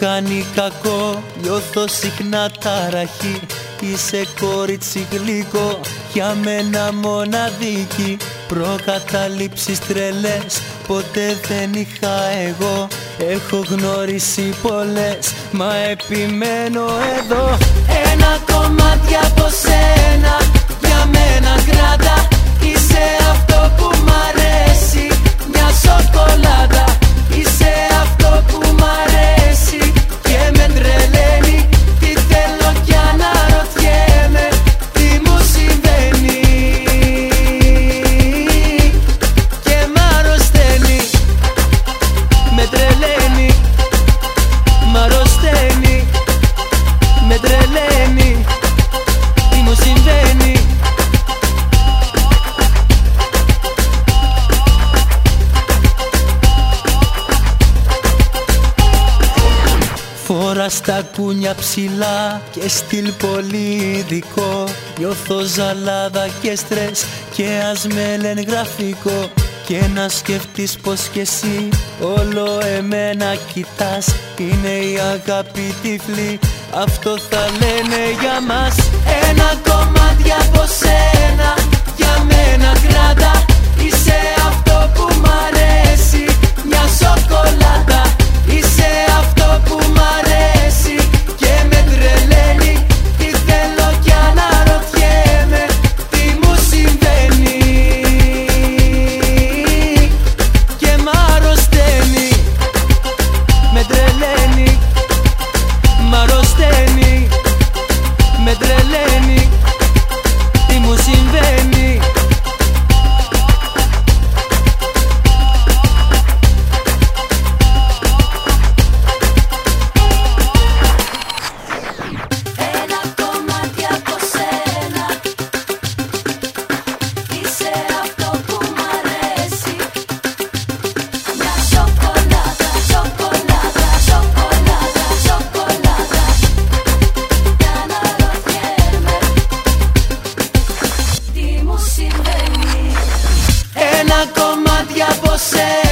κάνει κακό Νιώθω συχνά ταραχή. Είσαι κορίτσι γλυκό Για μένα μοναδική. Προκαταλήψεις τρελές Ποτέ δεν είχα εγώ. Έχω γνωρίσει πολλές Μα επιμένω εδώ. Ένα κομμάτι από σένα Φορά τα κούνια ψηλά και στυλ πολύ ειδικό. Νιώθω ζαλάδα και στρες και ας με λένε γραφικό. Και να σκεφτείς πως κι εσύ όλο εμένα κοιτάς. Είναι η αγάπη τυφλή, αυτό θα λένε για μας. Ένα κομμάτι από σένα, Με τρελαίνει. Τι μου συμβαίνει; Ένα κομμάτι από σένα